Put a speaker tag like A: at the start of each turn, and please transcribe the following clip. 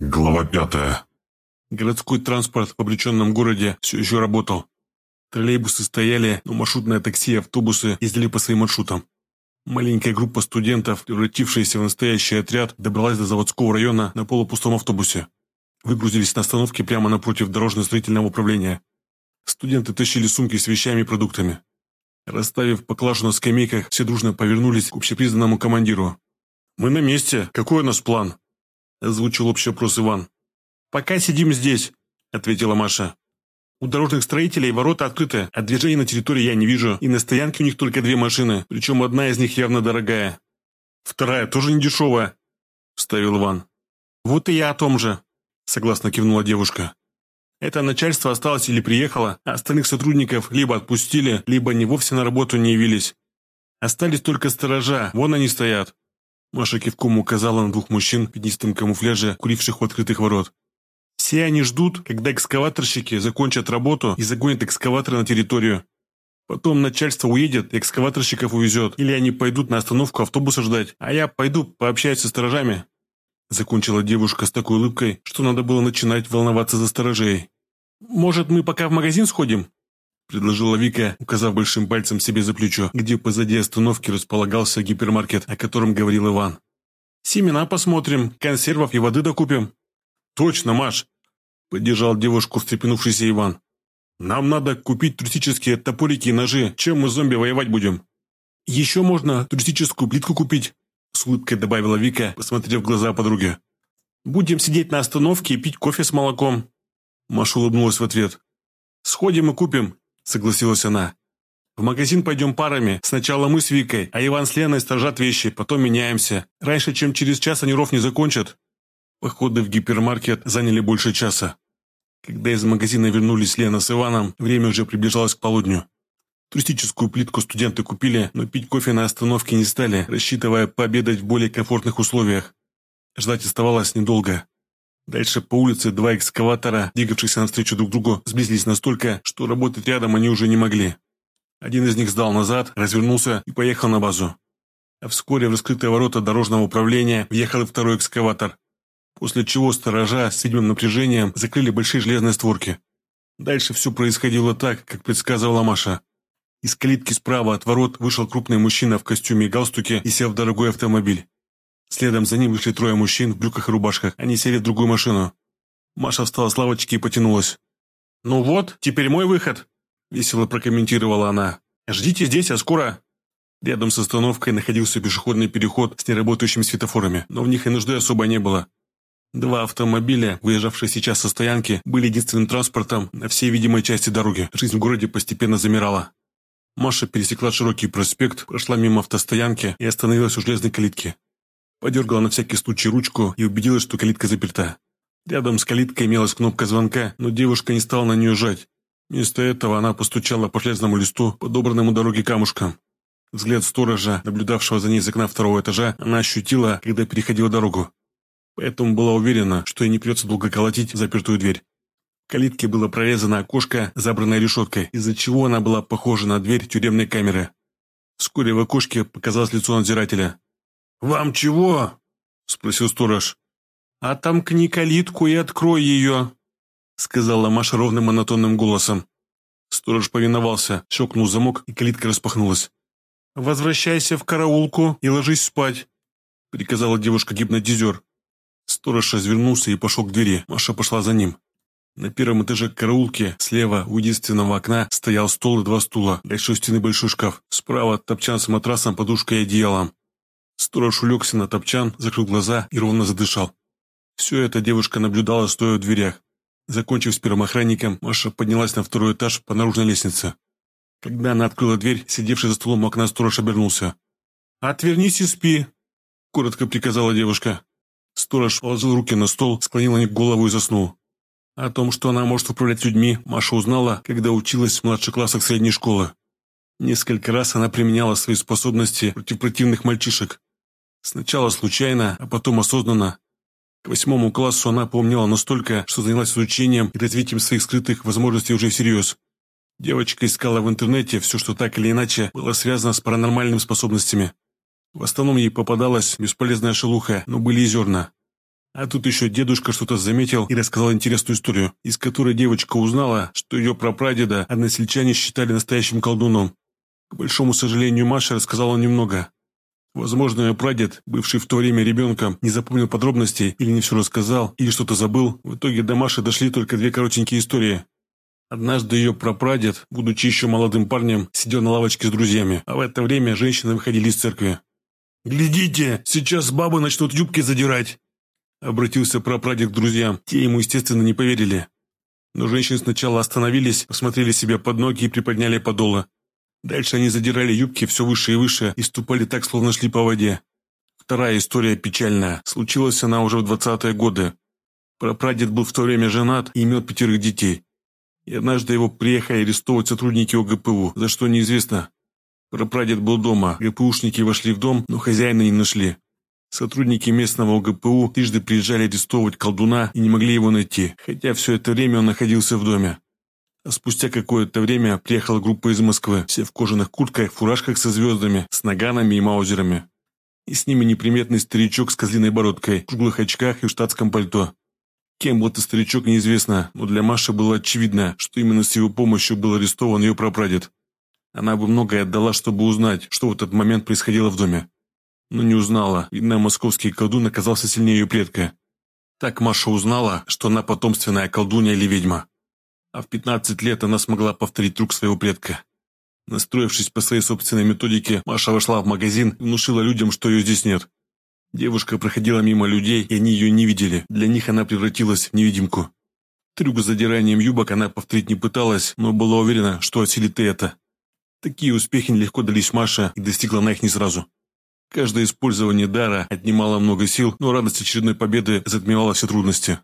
A: Глава пятая.
B: Городской транспорт в обреченном городе все еще работал. Троллейбусы стояли, но маршрутные такси и автобусы ездили по своим маршрутам. Маленькая группа студентов, превратившаяся в настоящий отряд, добралась до заводского района на полупустом автобусе. Выгрузились на остановке прямо напротив дорожно-строительного управления. Студенты тащили сумки с вещами и продуктами. Расставив поклажу на скамейках, все дружно повернулись к общепризнанному командиру. «Мы на месте. Какой у нас план?» Озвучил общий вопрос Иван. «Пока сидим здесь», — ответила Маша. «У дорожных строителей ворота открыты, а движения на территории я не вижу, и на стоянке у них только две машины, причем одна из них явно дорогая. Вторая тоже не дешевая», — вставил Иван. «Вот и я о том же», — согласно кивнула девушка. «Это начальство осталось или приехало, а остальных сотрудников либо отпустили, либо они вовсе на работу не явились. Остались только сторожа, вон они стоят. Маша кивком указала на двух мужчин в пятнистом камуфляже, куривших у открытых ворот. «Все они ждут, когда экскаваторщики закончат работу и загонят экскаваторы на территорию. Потом начальство уедет, экскаваторщиков увезет, или они пойдут на остановку автобуса ждать, а я пойду пообщаюсь со сторожами». Закончила девушка с такой улыбкой, что надо было начинать волноваться за сторожей. «Может, мы пока в магазин сходим?» – предложила Вика, указав большим пальцем себе за плечо, где позади остановки располагался гипермаркет, о котором говорил Иван. «Семена посмотрим, консервов и воды докупим». «Точно, Маш!» – поддержал девушку встрепенувшийся Иван. «Нам надо купить туристические топорики и ножи. Чем мы зомби воевать будем?» «Еще можно туристическую плитку купить», – с улыбкой добавила Вика, посмотрев в глаза подруги. «Будем сидеть на остановке и пить кофе с молоком». Маша улыбнулась в ответ. «Сходим и купим согласилась она. «В магазин пойдем парами. Сначала мы с Викой, а Иван с Леной сторожат вещи, потом меняемся. Раньше, чем через час они ров не закончат». Походы в гипермаркет заняли больше часа. Когда из магазина вернулись Лена с Иваном, время уже приближалось к полудню. Туристическую плитку студенты купили, но пить кофе на остановке не стали, рассчитывая пообедать в более комфортных условиях. Ждать оставалось недолго. Дальше по улице два экскаватора, двигавшихся навстречу друг другу, сблизились настолько, что работать рядом они уже не могли. Один из них сдал назад, развернулся и поехал на базу. А вскоре в раскрытые ворота дорожного управления въехал и второй экскаватор, после чего сторожа с видимым напряжением закрыли большие железные створки. Дальше все происходило так, как предсказывала Маша. Из калитки справа от ворот вышел крупный мужчина в костюме и галстуке и сел в дорогой автомобиль. Следом за ним вышли трое мужчин в брюках и рубашках. Они сели в другую машину. Маша встала с лавочки и потянулась. «Ну вот, теперь мой выход», — весело прокомментировала она. «Ждите здесь, а скоро...» Рядом с остановкой находился пешеходный переход с неработающими светофорами, но в них и нужды особо не было. Два автомобиля, выезжавшие сейчас со стоянки, были единственным транспортом на всей видимой части дороги. Жизнь в городе постепенно замирала. Маша пересекла широкий проспект, прошла мимо автостоянки и остановилась у железной калитки. Подергала на всякий случай ручку и убедилась, что калитка заперта. Рядом с калиткой имелась кнопка звонка, но девушка не стала на нее жать. Вместо этого она постучала по железному листу, подобранному дороге камушкам. Взгляд сторожа, наблюдавшего за ней из окна второго этажа, она ощутила, когда переходила дорогу. Поэтому была уверена, что ей не придется долго колотить запертую дверь. В калитке было прорезано окошко, забранное решеткой, из-за чего она была похожа на дверь тюремной камеры. Вскоре в окошке показалось лицо надзирателя. «Вам чего?» – спросил сторож. «Отомкни калитку и открой ее», – сказала Маша ровным монотонным голосом. Сторож повиновался, щелкнул замок, и калитка распахнулась. «Возвращайся в караулку и ложись спать», – приказала девушка-гипнотизер. Сторож развернулся и пошел к двери. Маша пошла за ним. На первом этаже караулки, слева у единственного окна, стоял стол и два стула. Дальше у стены большой шкаф. Справа топчан с матрасом, подушкой и одеялом. Сторож улегся на топчан, закрыл глаза и ровно задышал. Все это девушка наблюдала, стоя в дверях. Закончив с первым охранником, Маша поднялась на второй этаж по наружной лестнице. Когда она открыла дверь, сидевший за столом у окна сторож обернулся. «Отвернись и спи», – коротко приказала девушка. Сторож положил руки на стол, склонил на них голову и заснул. О том, что она может управлять людьми, Маша узнала, когда училась в младших классах средней школы. Несколько раз она применяла свои способности против противных мальчишек. Сначала случайно, а потом осознанно. К восьмому классу она помнила настолько, что занялась изучением и развитием своих скрытых возможностей уже всерьез. Девочка искала в интернете все, что так или иначе было связано с паранормальными способностями. В основном ей попадалась бесполезная шелуха, но были и зерна. А тут еще дедушка что-то заметил и рассказал интересную историю, из которой девочка узнала, что ее прапрадеда односельчане считали настоящим колдуном. К большому сожалению, Маша рассказала немного. Возможно, ее прадед, бывший в то время ребенком, не запомнил подробностей или не все рассказал, или что-то забыл. В итоге до Маши дошли только две коротенькие истории. Однажды ее прапрадед, будучи еще молодым парнем, сидел на лавочке с друзьями, а в это время женщины выходили из церкви. «Глядите, сейчас бабы начнут юбки задирать!» Обратился прапрадед к друзьям. Те ему, естественно, не поверили. Но женщины сначала остановились, посмотрели себе под ноги и приподняли подолы. Дальше они задирали юбки все выше и выше и ступали так, словно шли по воде. Вторая история печальная. Случилась она уже в двадцатые годы. Прапрадед был в то время женат и имел пятерых детей. И однажды его приехали арестовывать сотрудники ОГПУ, за что неизвестно. Прапрадед был дома, ГПУшники вошли в дом, но хозяина не нашли. Сотрудники местного ОГПУ трижды приезжали арестовывать колдуна и не могли его найти, хотя все это время он находился в доме. Спустя какое-то время приехала группа из Москвы, все в кожаных куртках, фуражках со звездами, с наганами и маузерами. И с ними неприметный старичок с козлиной бородкой, в круглых очках и в штатском пальто. Кем был этот старичок, неизвестно, но для Маши было очевидно, что именно с его помощью был арестован ее прапрадед. Она бы многое отдала, чтобы узнать, что в этот момент происходило в доме. Но не узнала, видно, московский колдун оказался сильнее ее предка. Так Маша узнала, что она потомственная колдунья или ведьма а в 15 лет она смогла повторить трюк своего предка. Настроившись по своей собственной методике, Маша вошла в магазин и внушила людям, что ее здесь нет. Девушка проходила мимо людей, и они ее не видели. Для них она превратилась в невидимку. Трюк с задиранием юбок она повторить не пыталась, но была уверена, что осилит и это. Такие успехи нелегко дались Маше, и достигла она их не сразу. Каждое использование дара отнимало много сил, но радость очередной победы затмевала все трудности.